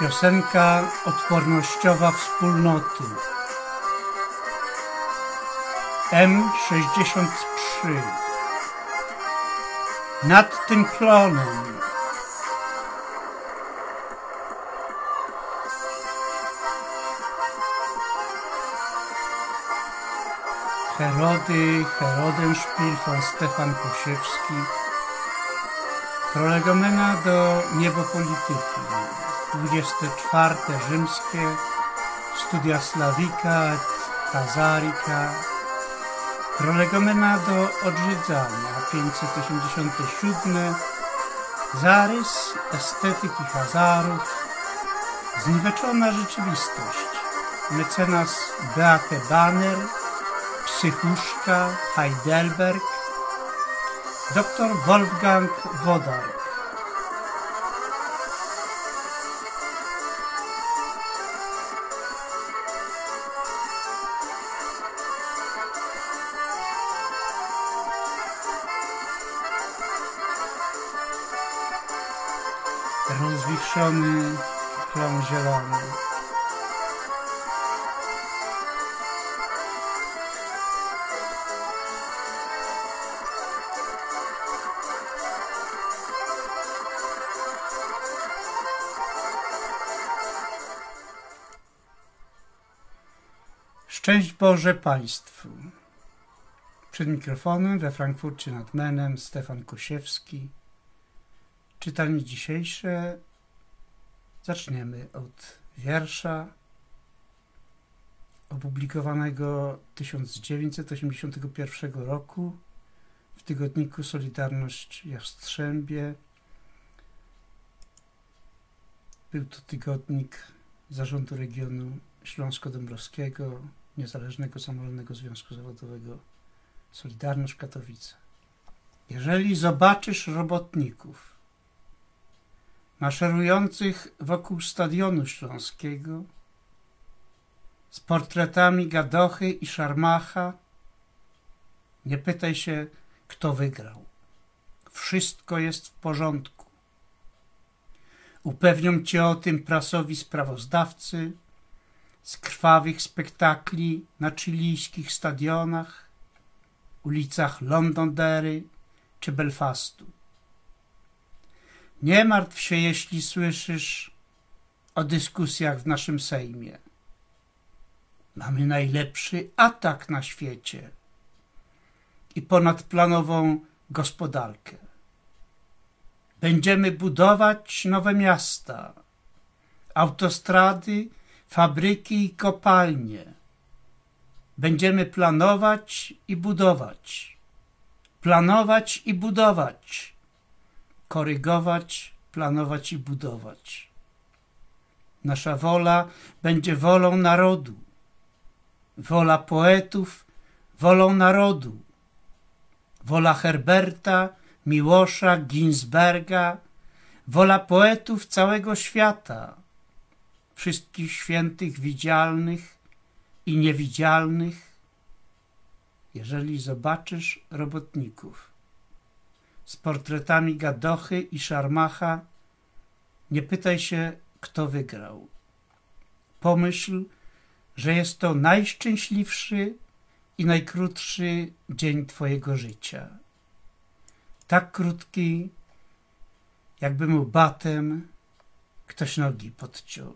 Piosenka odpornościowa wspólnoty. M63 Nad tym klonem. Herody, Herodenspiel von Stefan Kosiewski. Prolegomena do niebopolityki 24 rzymskie Studia Slawika et Hazarika Prolegomena do odrzydzania 587 Zarys estetyki Hazarów Zniweczona rzeczywistość Mecenas Beate Banner Psychuszka Heidelberg dr Wolfgang Wodark Boże Państwu. Przed mikrofonem we Frankfurcie nad Menem Stefan Kosiewski. Czytanie dzisiejsze zaczniemy od wiersza opublikowanego 1981 roku w tygodniku Solidarność Jastrzębie. Był to tygodnik zarządu regionu Śląsko-Dąbrowskiego, Niezależnego Samorządnego Związku Zawodowego Solidarność Katowice. Jeżeli zobaczysz robotników maszerujących wokół Stadionu Śląskiego z portretami Gadochy i Szarmacha, nie pytaj się, kto wygrał. Wszystko jest w porządku. Upewnią cię o tym prasowi sprawozdawcy, z krwawych spektakli na chilijskich stadionach, ulicach Londondery czy Belfastu. Nie martw się, jeśli słyszysz o dyskusjach w naszym Sejmie. Mamy najlepszy atak na świecie i ponadplanową gospodarkę. Będziemy budować nowe miasta, autostrady fabryki i kopalnie. Będziemy planować i budować. Planować i budować. Korygować, planować i budować. Nasza wola będzie wolą narodu. Wola poetów, wolą narodu. Wola Herberta, Miłosza, Ginsberga, wola poetów całego świata wszystkich świętych widzialnych i niewidzialnych, jeżeli zobaczysz robotników z portretami Gadochy i Szarmacha, nie pytaj się, kto wygrał. Pomyśl, że jest to najszczęśliwszy i najkrótszy dzień Twojego życia. Tak krótki, jakby mu batem ktoś nogi podciął.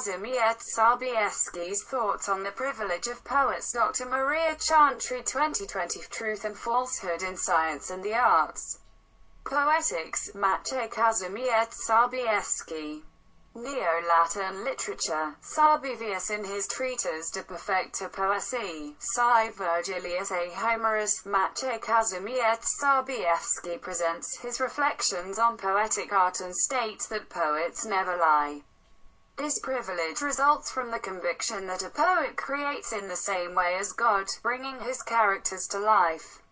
Kazimierz Sobieski's thoughts on the privilege of poets. Dr. Maria Chantry 2020 Truth and Falsehood in Science and the Arts. Poetics, Maciej Kazimierz Sobieski. Neo-Latin literature, Sarbivius in his treatise De Perfecta Poesie, Sci Virgilius a Homerus, Maciej Kazimierz Sarbiewski presents his reflections on poetic art and states that poets never lie. This privilege results from the conviction that a poet creates in the same way as God, bringing his characters to life.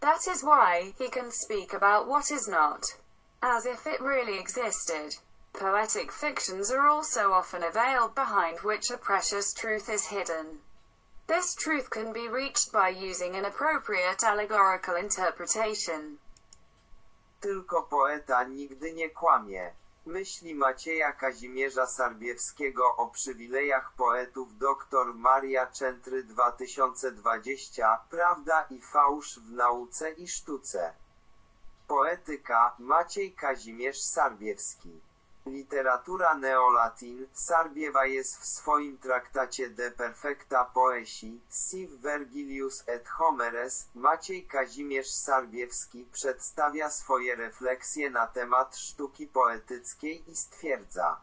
That is why he can speak about what is not, as if it really existed. Poetic fictions are also often a veil behind which a precious truth is hidden. This truth can be reached by using an appropriate allegorical interpretation. Tylko poeta nigdy nie kłamie. Myśli Macieja Kazimierza Sarbiewskiego o przywilejach poetów dr Maria Czentry 2020 Prawda i fałsz w nauce i sztuce. Poetyka Maciej Kazimierz Sarbiewski. Literatura neolatin Sarbiewa jest w swoim traktacie De Perfecta Poesi, Siv Vergilius et Homeres, Maciej Kazimierz Sarbiewski przedstawia swoje refleksje na temat sztuki poetyckiej i stwierdza,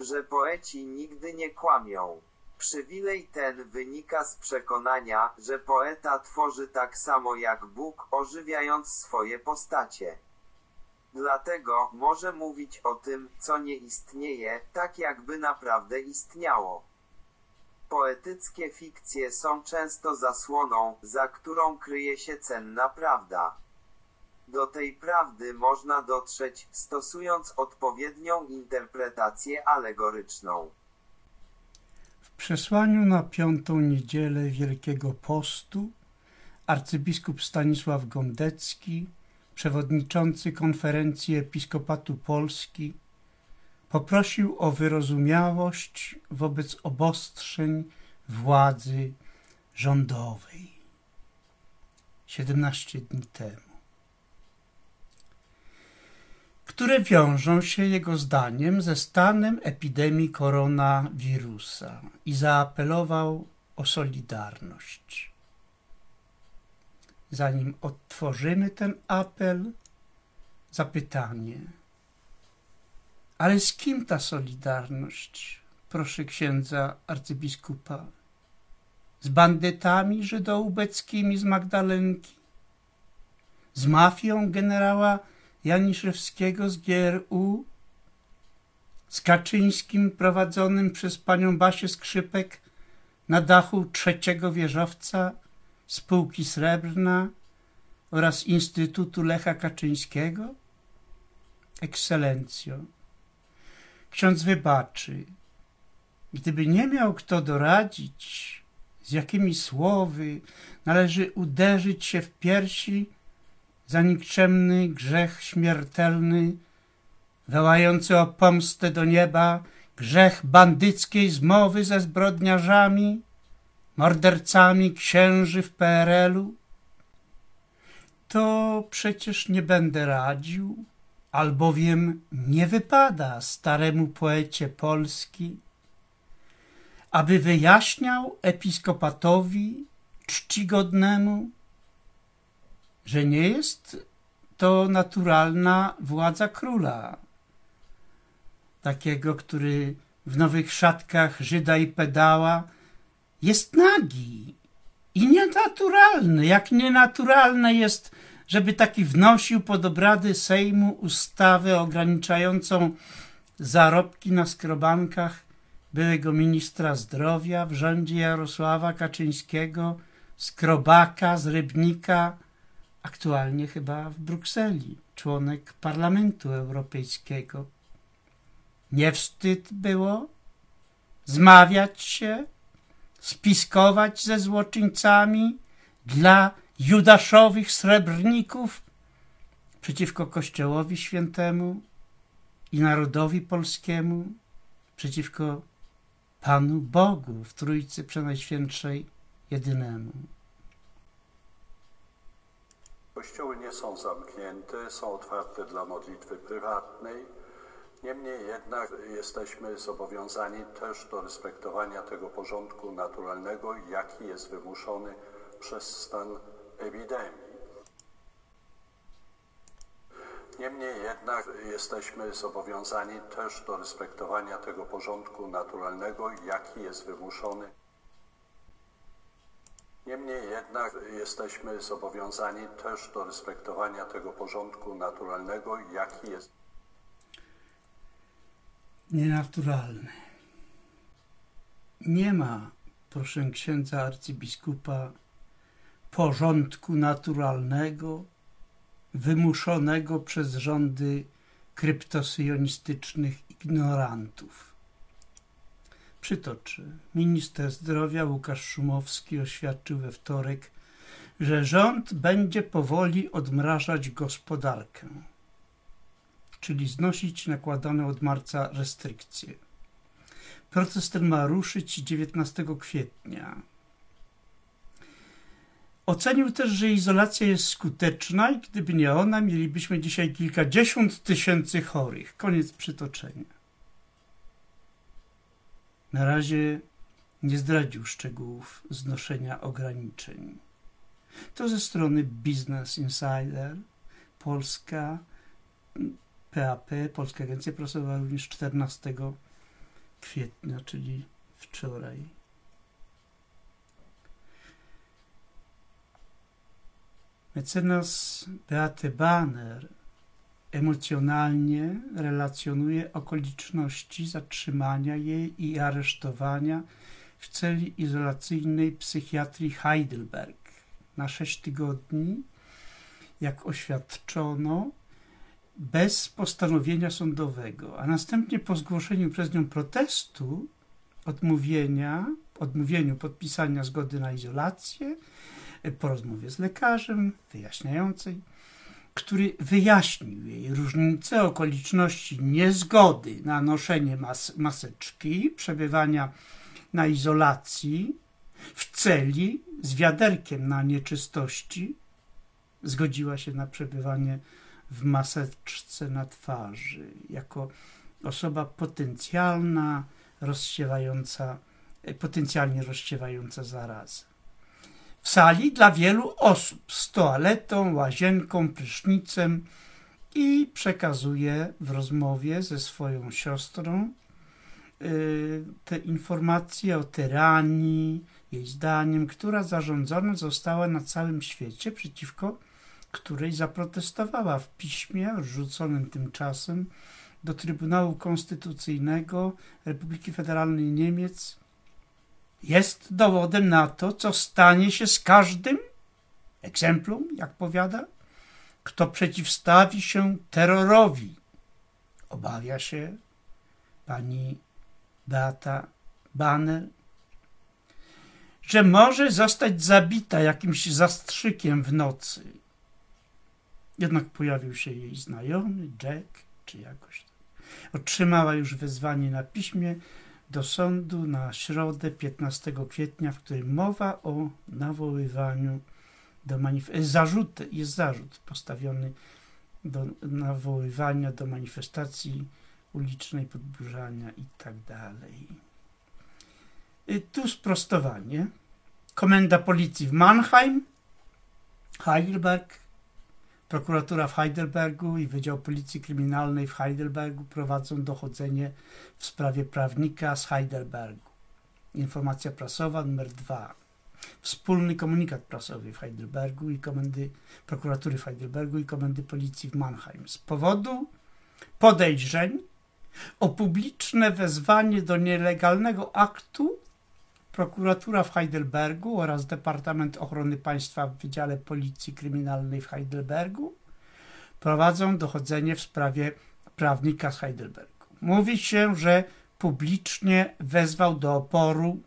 że poeci nigdy nie kłamią. Przywilej ten wynika z przekonania, że poeta tworzy tak samo jak Bóg, ożywiając swoje postacie. Dlatego może mówić o tym, co nie istnieje, tak jakby naprawdę istniało. Poetyckie fikcje są często zasłoną, za którą kryje się cenna prawda. Do tej prawdy można dotrzeć, stosując odpowiednią interpretację alegoryczną. W przesłaniu na piątą niedzielę Wielkiego Postu arcybiskup Stanisław Gondecki przewodniczący Konferencji Episkopatu Polski, poprosił o wyrozumiałość wobec obostrzeń władzy rządowej 17 dni temu, które wiążą się jego zdaniem ze stanem epidemii koronawirusa i zaapelował o solidarność zanim odtworzymy ten apel, zapytanie. Ale z kim ta solidarność, proszę księdza arcybiskupa? Z bandytami żydoubeckimi z Magdalenki? Z mafią generała Janiszewskiego z GRU? Z Kaczyńskim prowadzonym przez panią Basię Skrzypek na dachu trzeciego wieżowca Spółki Srebrna oraz Instytutu Lecha Kaczyńskiego? Ekscelencjo, ksiądz wybaczy, gdyby nie miał kto doradzić, z jakimi słowy należy uderzyć się w piersi za nikczemny grzech śmiertelny, wołający o pomstę do nieba, grzech bandyckiej zmowy ze zbrodniarzami, mordercami księży w PRL-u, to przecież nie będę radził, albowiem nie wypada staremu poecie Polski, aby wyjaśniał episkopatowi czcigodnemu, że nie jest to naturalna władza króla, takiego, który w nowych szatkach Żyda i pedała jest nagi i nienaturalny. Jak nienaturalne jest, żeby taki wnosił pod obrady Sejmu ustawę ograniczającą zarobki na skrobankach byłego ministra zdrowia w rządzie Jarosława Kaczyńskiego, skrobaka z Rybnika, aktualnie chyba w Brukseli, członek Parlamentu Europejskiego. Nie wstyd było zmawiać się spiskować ze złoczyńcami dla judaszowych srebrników przeciwko Kościołowi Świętemu i narodowi polskiemu, przeciwko Panu Bogu w Trójcy Przenajświętszej Jedynemu. Kościoły nie są zamknięte, są otwarte dla modlitwy prywatnej Niemniej jednak jesteśmy zobowiązani też do respektowania tego porządku naturalnego, jaki jest wymuszony przez stan epidemii. Niemniej jednak jesteśmy zobowiązani też do respektowania tego porządku naturalnego, jaki jest wymuszony. Niemniej jednak jesteśmy zobowiązani też do respektowania tego porządku naturalnego, jaki jest nienaturalny. Nie ma, proszę księdza arcybiskupa, porządku naturalnego wymuszonego przez rządy kryptosyjonistycznych ignorantów. Przytoczę. Minister zdrowia Łukasz Szumowski oświadczył we wtorek, że rząd będzie powoli odmrażać gospodarkę, czyli znosić nakładane od marca restrykcje. Proces ten ma ruszyć 19 kwietnia. Ocenił też, że izolacja jest skuteczna i gdyby nie ona, mielibyśmy dzisiaj kilkadziesiąt tysięcy chorych. Koniec przytoczenia. Na razie nie zdradził szczegółów znoszenia ograniczeń. To ze strony Business Insider, Polska, PAP, Polska Agencja Prasowa również 14 kwietnia, czyli wczoraj. Mecenas Beate Banner emocjonalnie relacjonuje okoliczności zatrzymania jej i aresztowania w celi izolacyjnej psychiatrii Heidelberg na sześć tygodni, jak oświadczono, bez postanowienia sądowego, a następnie po zgłoszeniu przez nią protestu odmówienia, odmówieniu podpisania zgody na izolację, po rozmowie z lekarzem wyjaśniającej, który wyjaśnił jej różnice okoliczności niezgody na noszenie mas maseczki, przebywania na izolacji, w celi z wiaderkiem na nieczystości, zgodziła się na przebywanie w maseczce na twarzy, jako osoba potencjalna, rozsiewająca, potencjalnie rozsiewająca zarazę w sali dla wielu osób z toaletą, łazienką, prysznicem i przekazuje w rozmowie ze swoją siostrą yy, te informacje o tyranii, jej zdaniem, która zarządzona została na całym świecie, przeciwko której zaprotestowała w piśmie rzuconym tymczasem do Trybunału Konstytucyjnego Republiki Federalnej Niemiec jest dowodem na to, co stanie się z każdym egzemplum, jak powiada, kto przeciwstawi się terrorowi. Obawia się pani Beata Banner, że może zostać zabita jakimś zastrzykiem w nocy. Jednak pojawił się jej znajomy, Jack, czy jakoś tak. Otrzymała już wezwanie na piśmie, do sądu na środę 15 kwietnia, w którym mowa o nawoływaniu do manifestacji. Jest zarzut postawiony do nawoływania do manifestacji ulicznej, podburzania i tak dalej. Tu sprostowanie. Komenda policji w Mannheim, Heidelberg, Prokuratura w Heidelbergu i Wydział Policji Kryminalnej w Heidelbergu prowadzą dochodzenie w sprawie prawnika z Heidelbergu. Informacja prasowa numer 2. Wspólny komunikat prasowy w Heidelbergu i komendy prokuratury w Heidelbergu i komendy policji w Mannheim. Z powodu podejrzeń o publiczne wezwanie do nielegalnego aktu prokuratura w Heidelbergu oraz Departament Ochrony Państwa w Wydziale Policji Kryminalnej w Heidelbergu prowadzą dochodzenie w sprawie prawnika z Heidelbergu. Mówi się, że publicznie wezwał do oporu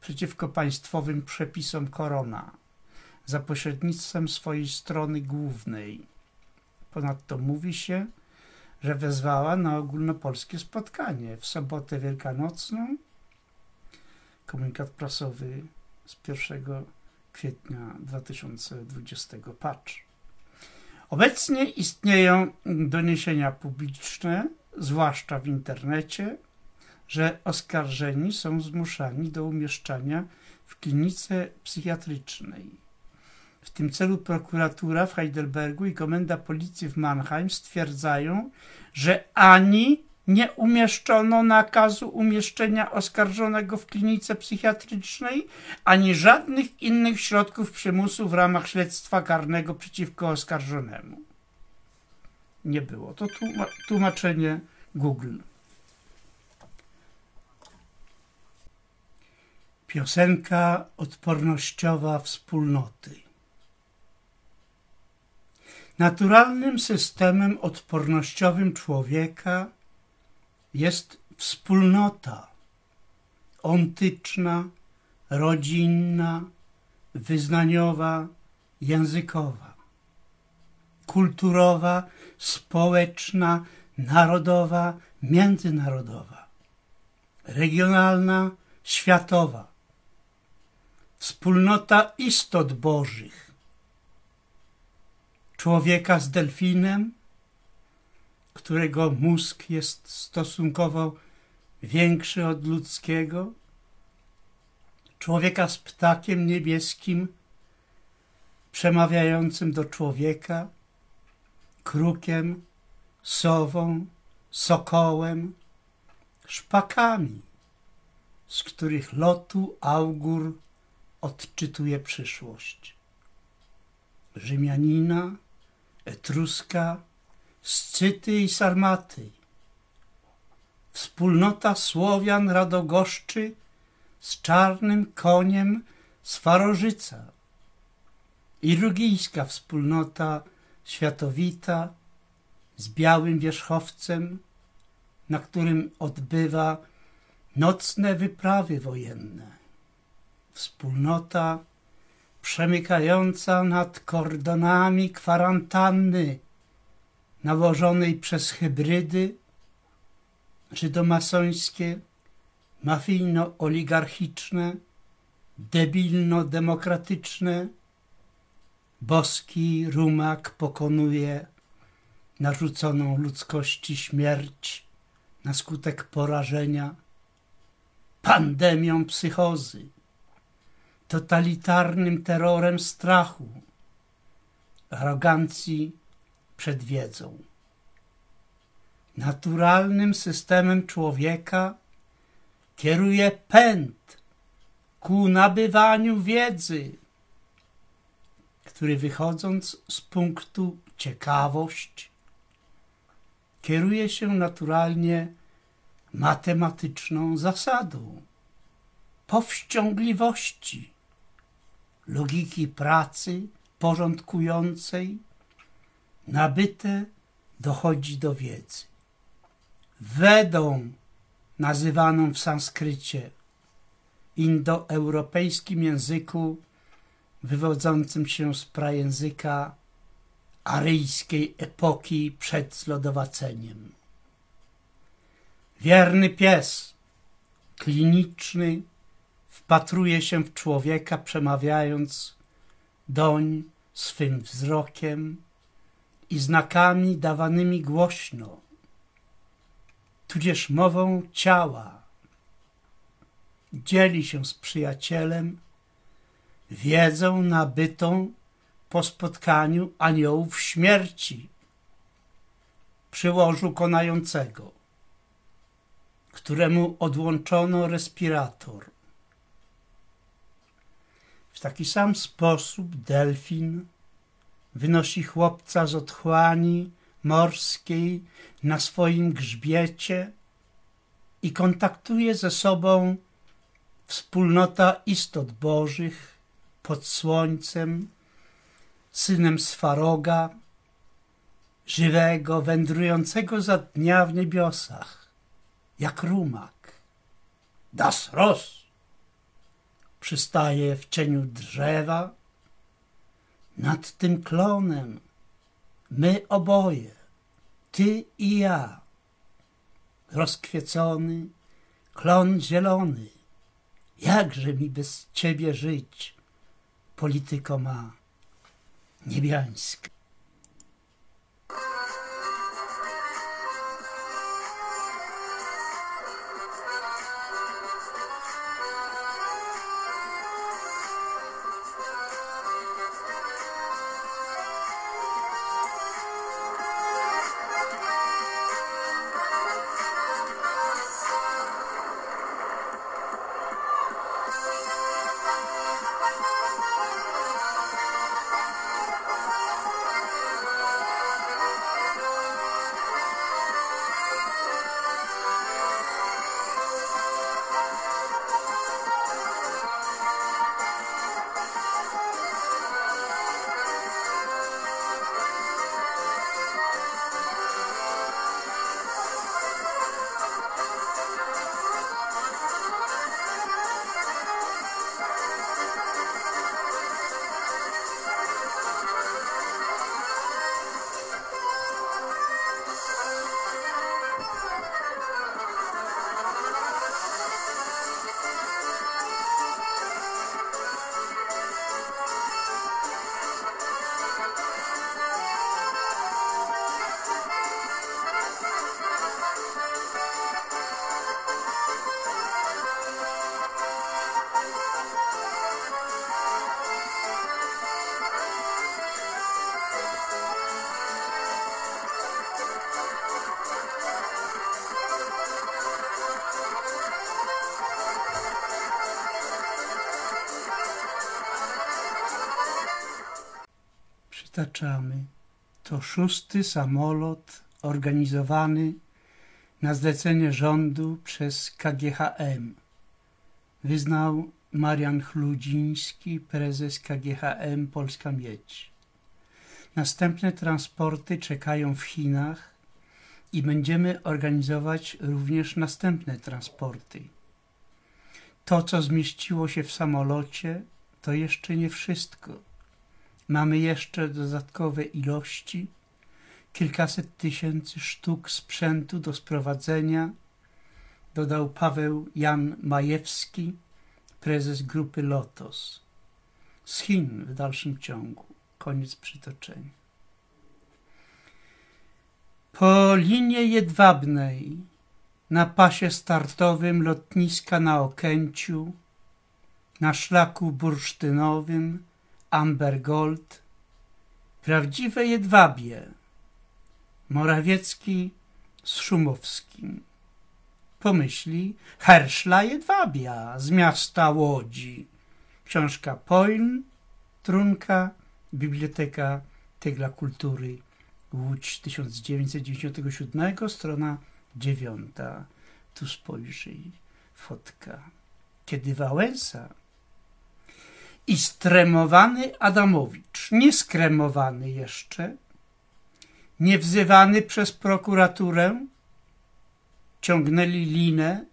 przeciwko państwowym przepisom korona za pośrednictwem swojej strony głównej. Ponadto mówi się, że wezwała na ogólnopolskie spotkanie w sobotę wielkanocną komunikat prasowy z 1 kwietnia 2020 patrz. Obecnie istnieją doniesienia publiczne zwłaszcza w internecie, że oskarżeni są zmuszani do umieszczania w klinice psychiatrycznej. W tym celu prokuratura w Heidelbergu i komenda policji w Mannheim stwierdzają, że ani nie umieszczono nakazu umieszczenia oskarżonego w klinice psychiatrycznej, ani żadnych innych środków przymusu w ramach śledztwa karnego przeciwko oskarżonemu. Nie było. To tłumaczenie Google. Piosenka odpornościowa wspólnoty. Naturalnym systemem odpornościowym człowieka jest wspólnota ontyczna, rodzinna, wyznaniowa, językowa, kulturowa, społeczna, narodowa, międzynarodowa, regionalna, światowa, wspólnota istot bożych, człowieka z delfinem, którego mózg jest stosunkowo większy od ludzkiego, człowieka z ptakiem niebieskim przemawiającym do człowieka, krukiem, sową, sokołem, szpakami, z których lotu augur odczytuje przyszłość. Rzymianina, Etruska, Scyty i Sarmaty. Wspólnota Słowian Radogoszczy z czarnym koniem z Farożyca. I rugijska wspólnota światowita z białym wierzchowcem, na którym odbywa nocne wyprawy wojenne. Wspólnota przemykająca nad kordonami kwarantanny nałożonej przez hybrydy żydomasońskie, mafijno-oligarchiczne, debilno-demokratyczne, boski rumak pokonuje narzuconą ludzkości śmierć na skutek porażenia, pandemią psychozy, totalitarnym terrorem strachu, arogancji przed wiedzą. Naturalnym systemem człowieka kieruje pęd ku nabywaniu wiedzy, który wychodząc z punktu ciekawość, kieruje się naturalnie matematyczną zasadą powściągliwości, logiki pracy porządkującej, nabyte dochodzi do wiedzy. Wedą, nazywaną w sanskrycie, indoeuropejskim języku wywodzącym się z prajęzyka aryjskiej epoki przed zlodowaceniem. Wierny pies, kliniczny, wpatruje się w człowieka, przemawiając doń swym wzrokiem i znakami dawanymi głośno, tudzież mową ciała. Dzieli się z przyjacielem wiedzą nabytą po spotkaniu aniołów śmierci przy łożu konającego, któremu odłączono respirator. W taki sam sposób delfin wynosi chłopca z otchłani morskiej na swoim grzbiecie i kontaktuje ze sobą wspólnota istot bożych pod słońcem, synem Swaroga, żywego, wędrującego za dnia w niebiosach, jak rumak. Das Ross przystaje w cieniu drzewa, nad tym klonem, my oboje, ty i ja, rozkwiecony, klon zielony, jakże mi bez ciebie żyć, polityko ma niebiańska. Przytaczamy, to szósty samolot organizowany na zlecenie rządu przez KGHM. Wyznał Marian Chludziński, prezes KGHM Polska Miedź. Następne transporty czekają w Chinach i będziemy organizować również następne transporty. To, co zmieściło się w samolocie, to jeszcze nie wszystko. Mamy jeszcze dodatkowe ilości, kilkaset tysięcy sztuk sprzętu do sprowadzenia, dodał Paweł Jan Majewski, prezes grupy Lotos. Z Chin w dalszym ciągu. Koniec przytoczenia. Po linii jedwabnej na pasie startowym lotniska na Okęciu, na szlaku bursztynowym Amber Gold, prawdziwe jedwabie, Morawiecki z Szumowskim. Pomyśli Herszla Jedwabia z miasta Łodzi. Książka Poin, Trunka, Biblioteka Tygla Kultury, Łódź 1997, strona dziewiąta. Tu spojrzyj, fotka. Kiedy Wałęsa i stremowany Adamowicz, nie skremowany jeszcze, nie wzywany przez prokuraturę, ciągnęli linę,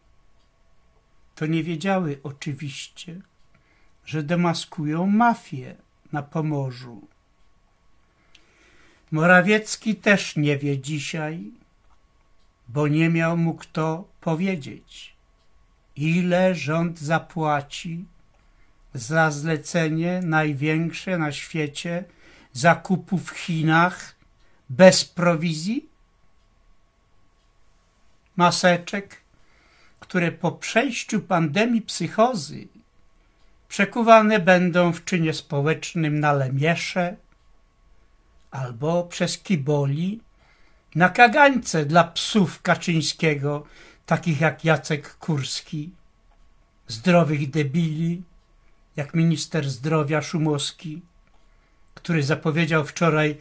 to nie wiedziały oczywiście, że demaskują mafię na Pomorzu. Morawiecki też nie wie dzisiaj, bo nie miał mu kto powiedzieć, ile rząd zapłaci za zlecenie największe na świecie zakupu w Chinach bez prowizji? Maseczek, które po przejściu pandemii psychozy przekuwane będą w czynie społecznym na lemiesze albo przez kiboli na kagańce dla psów Kaczyńskiego, takich jak Jacek Kurski, zdrowych debili, jak minister zdrowia Szumowski, który zapowiedział wczoraj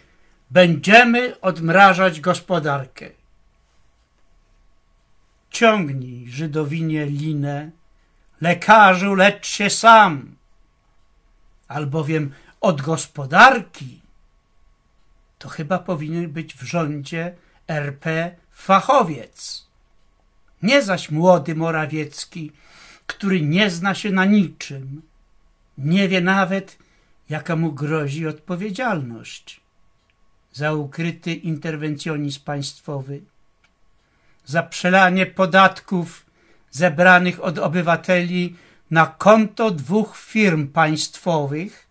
będziemy odmrażać gospodarkę. Ciągnij, Żydowinie, linę, lekarzu, lecz się sam, albowiem od gospodarki to chyba powinien być w rządzie RP fachowiec. Nie zaś młody Morawiecki, który nie zna się na niczym, nie wie nawet, jaka mu grozi odpowiedzialność za ukryty interwencjonizm państwowy, za przelanie podatków zebranych od obywateli na konto dwóch firm państwowych,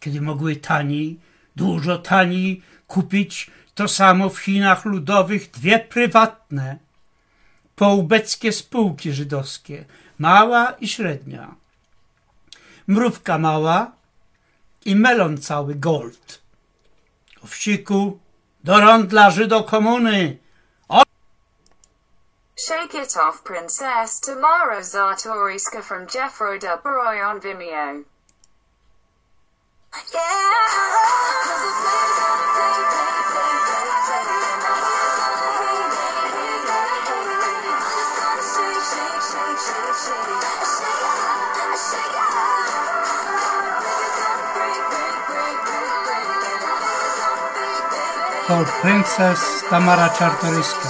kiedy mogły taniej, dużo taniej kupić to samo w Chinach Ludowych dwie prywatne, poubeckie spółki żydowskie, mała i średnia. Mrówka mała i melon cały gold. Owsiku, do rondla Żydokomuny! Shake It Off Princess Tamara Zartoriska from Jeffro Dubroy on Vimeo. For Princess Tamara Czartoryska.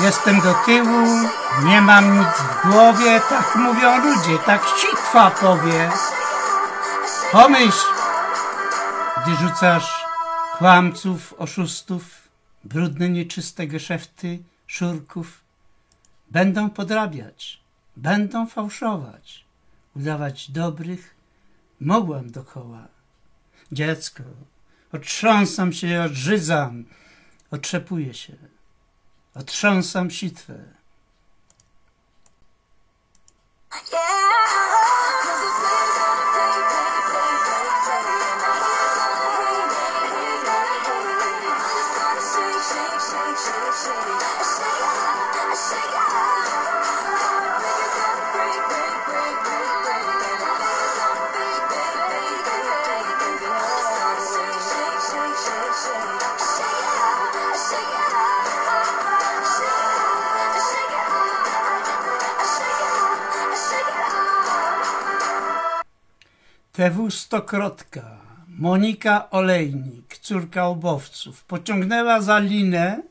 Jestem do tyłu, nie mam nic w głowie, tak mówią ludzie, tak sitwa powie. Pomyśl, gdy rzucasz kłamców, oszustów, brudne, nieczyste geszefty, szurków, będą podrabiać, będą fałszować, udawać dobrych, mogłam dokoła. Dziecko, otrząsam się, odrzydzam, otrzepuję się, otrząsam sitwę. TW Stokrotka, Monika Olejnik, córka obowców, pociągnęła za linę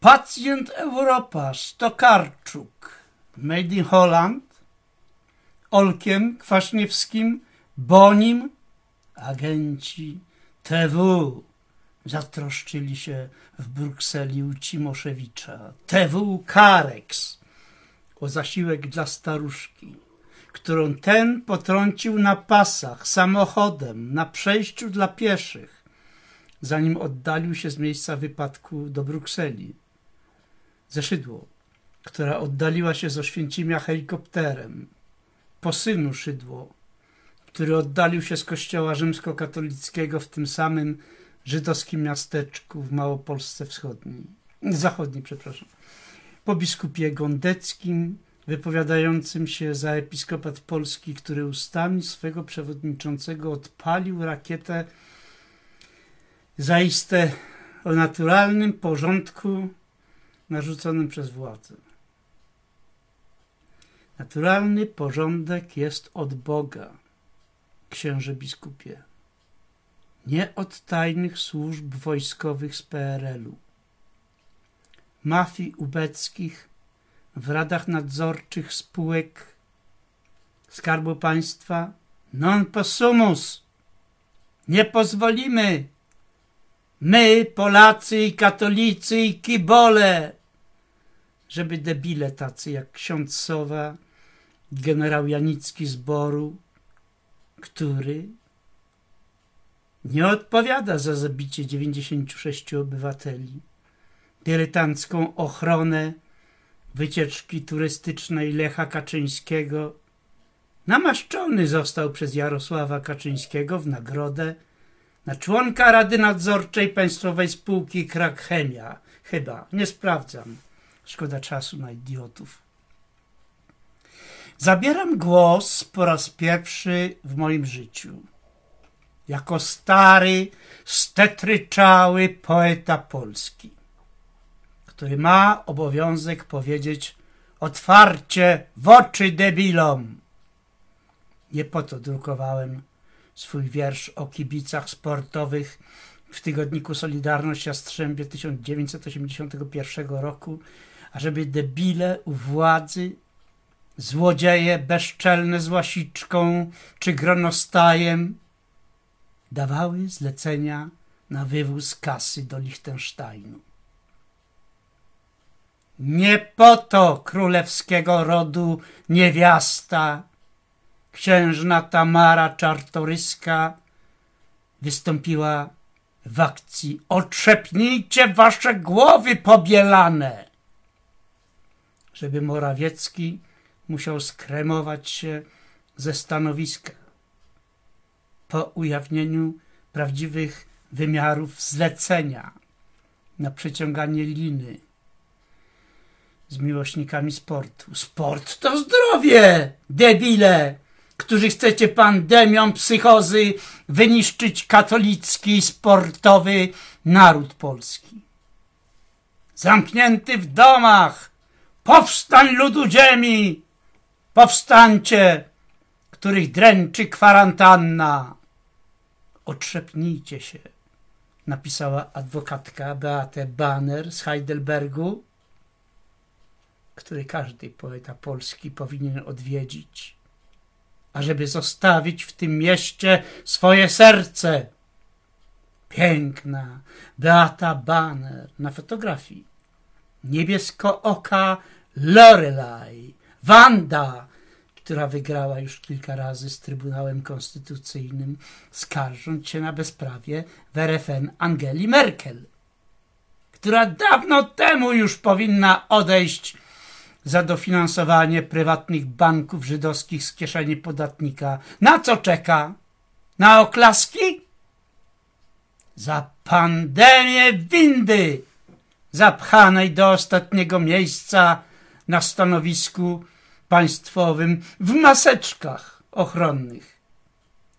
pacjent Europa Stokarczuk, Made in Holland, Olkiem Kwaśniewskim, Bonim, agenci TW zatroszczyli się w Brukseli u Cimoszewicza. TW Kareks o zasiłek dla staruszki, którą ten potrącił na pasach, samochodem, na przejściu dla pieszych, zanim oddalił się z miejsca wypadku do Brukseli. Zeszydło, która oddaliła się z Oświęcimia helikopterem, po synu Szydło, który oddalił się z kościoła rzymskokatolickiego w tym samym żydowskim miasteczku w Małopolsce Wschodniej, Zachodniej, przepraszam. Po biskupie Gondeckim, wypowiadającym się za episkopat polski, który ustami swego przewodniczącego odpalił rakietę zaiste o naturalnym porządku narzuconym przez władzę. Naturalny porządek jest od Boga, księże biskupie, nie od tajnych służb wojskowych z PRL-u, mafii ubeckich w radach nadzorczych spółek Skarbu Państwa non possumus. Nie pozwolimy. My, Polacy i katolicy i kibole, żeby debile tacy jak ksiądz Sowa, generał Janicki z Boru, który nie odpowiada za zabicie 96 obywateli, dyletancką ochronę wycieczki turystycznej Lecha Kaczyńskiego, namaszczony został przez Jarosława Kaczyńskiego w nagrodę na członka Rady Nadzorczej Państwowej Spółki Krak Chemia. Chyba, nie sprawdzam. Szkoda czasu na idiotów. Zabieram głos po raz pierwszy w moim życiu. Jako stary, stetryczały poeta polski, który ma obowiązek powiedzieć otwarcie w oczy debilom. Nie po to drukowałem swój wiersz o kibicach sportowych w tygodniku Solidarność Jastrzębie 1981 roku, ażeby debile u władzy złodzieje bezczelne z łasiczką czy gronostajem dawały zlecenia na wywóz kasy do Liechtensteinu. Nie po to królewskiego rodu niewiasta, księżna Tamara Czartoryska wystąpiła w akcji Otrzepnijcie wasze głowy pobielane! Żeby Morawiecki musiał skremować się ze stanowiska. Po ujawnieniu prawdziwych wymiarów zlecenia na przeciąganie liny z miłośnikami sportu. Sport to zdrowie, debile, którzy chcecie pandemią psychozy wyniszczyć katolicki, sportowy naród polski. Zamknięty w domach, powstań ludu ziemi, Powstańcie, których dręczy kwarantanna. Otrzepnijcie się, napisała adwokatka Beate Banner z Heidelbergu, który każdy poeta polski powinien odwiedzić, ażeby zostawić w tym mieście swoje serce. Piękna Beata Banner na fotografii. Niebiesko oka Lorelai Wanda, która wygrała już kilka razy z Trybunałem Konstytucyjnym, skarżąc się na bezprawie w RFN Angeli Merkel, która dawno temu już powinna odejść za dofinansowanie prywatnych banków żydowskich z kieszeni podatnika. Na co czeka? Na oklaski? Za pandemię windy zapchanej do ostatniego miejsca na stanowisku państwowym w maseczkach ochronnych,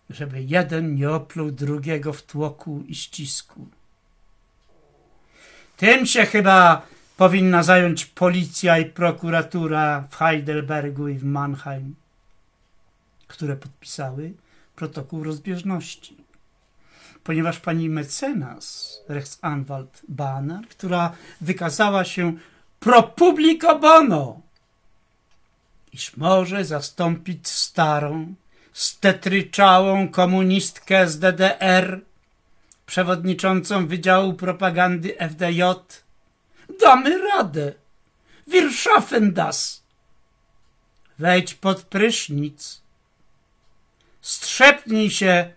żeby jeden nie opluł drugiego w tłoku i ścisku. Tym się chyba powinna zająć policja i prokuratura w Heidelbergu i w Mannheim, które podpisały protokół rozbieżności. Ponieważ pani mecenas Rechtsanwalt Banner, która wykazała się pro publico bono, iż może zastąpić starą, stetryczałą komunistkę z DDR, przewodniczącą Wydziału Propagandy FDJ. Damy radę. Wir schaffen das. Wejdź pod prysznic. Strzepnij się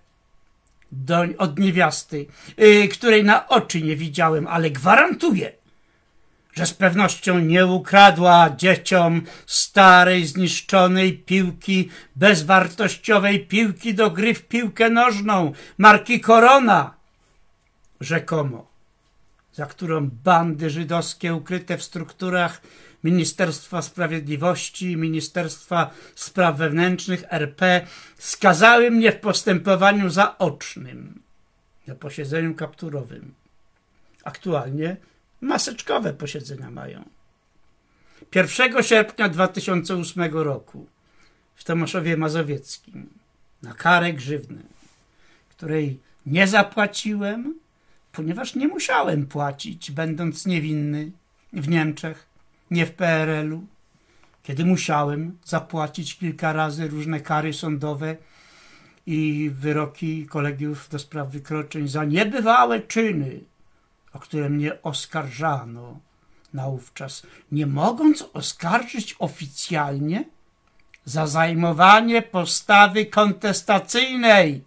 do, od niewiasty, yy, której na oczy nie widziałem, ale gwarantuję, że z pewnością nie ukradła dzieciom starej, zniszczonej piłki, bezwartościowej piłki do gry w piłkę nożną, marki Korona, rzekomo, za którą bandy żydowskie ukryte w strukturach Ministerstwa Sprawiedliwości Ministerstwa Spraw Wewnętrznych RP skazały mnie w postępowaniu zaocznym na posiedzeniu kapturowym. Aktualnie maseczkowe posiedzenia mają. 1 sierpnia 2008 roku w Tomaszowie Mazowieckim na karę grzywny, której nie zapłaciłem, ponieważ nie musiałem płacić, będąc niewinny w Niemczech, nie w PRL-u, kiedy musiałem zapłacić kilka razy różne kary sądowe i wyroki kolegiów do spraw wykroczeń za niebywałe czyny, o które mnie oskarżano naówczas, nie mogąc oskarżyć oficjalnie za zajmowanie postawy kontestacyjnej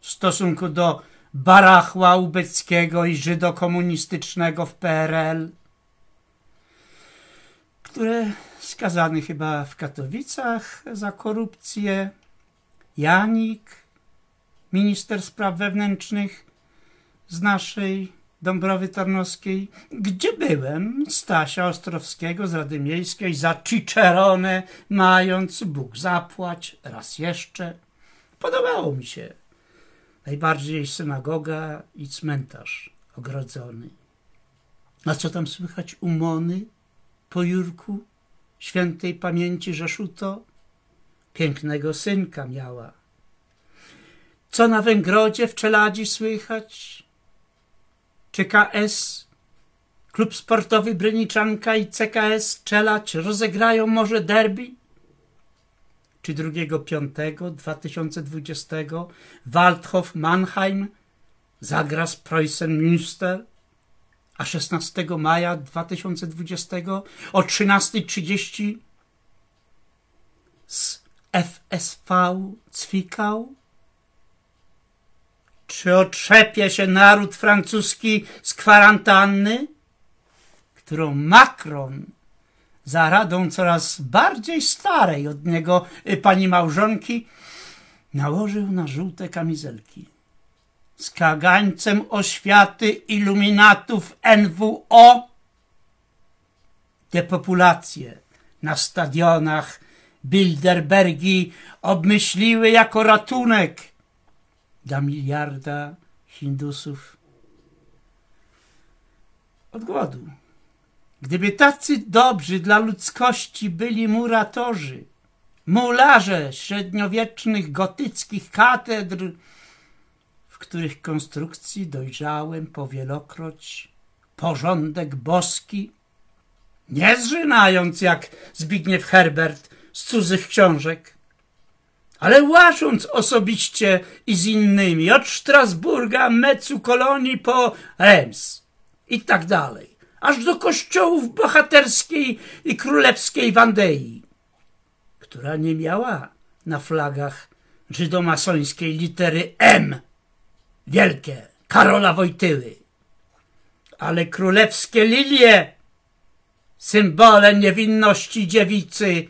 w stosunku do barachła ubeckiego i żydokomunistycznego w PRL, które skazany chyba w Katowicach za korupcję, Janik, minister spraw wewnętrznych z naszej Dąbrowy Tarnowskiej, gdzie byłem Stasia Ostrowskiego z Rady Miejskiej za Cicerone, mając Bóg zapłać raz jeszcze. Podobało mi się. Najbardziej synagoga i cmentarz ogrodzony. A co tam słychać u Mony po Jurku? Świętej pamięci Rzeszuto? Pięknego synka miała. Co na Węgrodzie w Czeladzi słychać? Czy KS, klub sportowy Bryniczanka i CKS Czelać rozegrają może derby? Czy 2.5.2020 Waldhof Mannheim zagra z Preußen Münster? A 16 maja 2020 o 13.30 z FSV Zwickau? Czy otrzepie się naród francuski z kwarantanny, którą Macron za radą coraz bardziej starej od niego y, pani małżonki nałożył na żółte kamizelki. Z kagańcem oświaty iluminatów NWO depopulację na stadionach Bilderbergi obmyśliły jako ratunek dla miliarda Hindusów od głodu. Gdyby tacy dobrzy dla ludzkości byli muratorzy, mularze średniowiecznych gotyckich katedr, w których konstrukcji dojrzałem powielokroć porządek boski, nie zżynając jak Zbigniew Herbert z cudzych książek, ale łażąc osobiście i z innymi, od Strasburga, Mecu, Kolonii po Rems i tak dalej, aż do kościołów bohaterskiej i królewskiej Wandei, która nie miała na flagach żydomasońskiej litery M, wielkie, Karola Wojtyły, ale królewskie lilie, symbole niewinności dziewicy,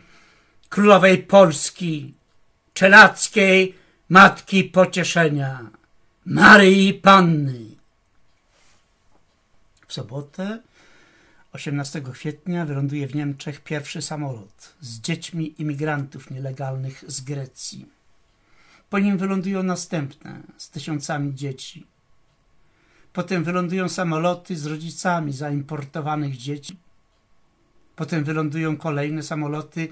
królowej Polski, czelackiej matki pocieszenia, Maryi Panny. W sobotę 18 kwietnia wyląduje w Niemczech pierwszy samolot z dziećmi imigrantów nielegalnych z Grecji. Po nim wylądują następne z tysiącami dzieci. Potem wylądują samoloty z rodzicami zaimportowanych dzieci. Potem wylądują kolejne samoloty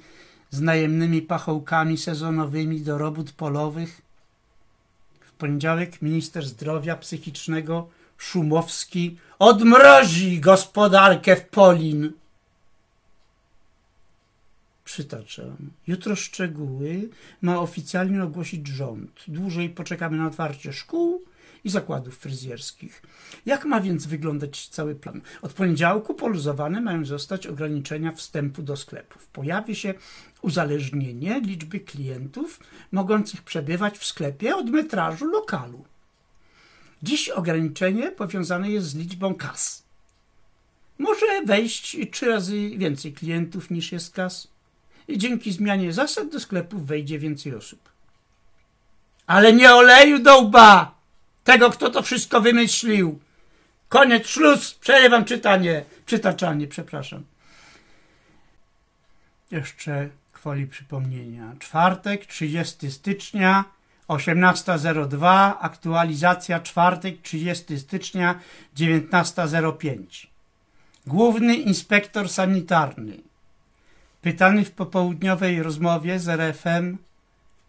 z najemnymi pachołkami sezonowymi do robót polowych poniedziałek minister zdrowia psychicznego Szumowski odmrozi gospodarkę w Polin. Przytaczam. Jutro szczegóły ma oficjalnie ogłosić rząd. Dłużej poczekamy na otwarcie szkół i zakładów fryzjerskich. Jak ma więc wyglądać cały plan? Od poniedziałku poluzowane mają zostać ograniczenia wstępu do sklepów. Pojawi się uzależnienie liczby klientów mogących przebywać w sklepie od metrażu lokalu. Dziś ograniczenie powiązane jest z liczbą kas. Może wejść trzy razy więcej klientów niż jest kas. I dzięki zmianie zasad do sklepów wejdzie więcej osób. Ale nie oleju do łba! Tego, kto to wszystko wymyślił. Koniec, szluz, przerywam czytanie, przytaczanie, przepraszam. Jeszcze kwoli przypomnienia. Czwartek, 30 stycznia, 18.02, aktualizacja czwartek, 30 stycznia, 19.05. Główny inspektor sanitarny, pytany w popołudniowej rozmowie z RFM,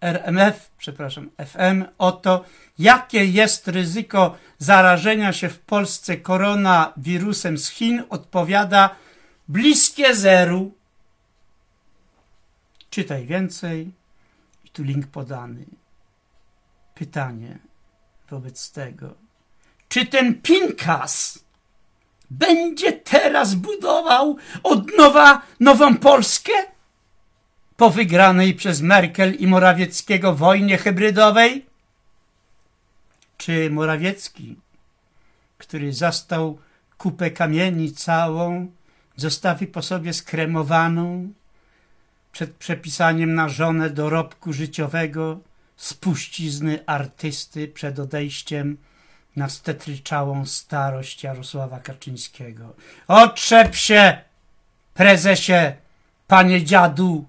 RMF, przepraszam, FM o to, jakie jest ryzyko zarażenia się w Polsce koronawirusem z Chin, odpowiada bliskie zeru. Czytaj więcej i tu link podany. Pytanie wobec tego, czy ten Pinkas będzie teraz budował od nowa nową Polskę? Po wygranej przez Merkel i Morawieckiego wojnie hybrydowej? Czy Morawiecki, który zastał kupę kamieni całą, zostawi po sobie skremowaną przed przepisaniem na żonę dorobku życiowego spuścizny artysty przed odejściem na stetryczałą starość Jarosława Kaczyńskiego. Otrzep się, prezesie, panie dziadu!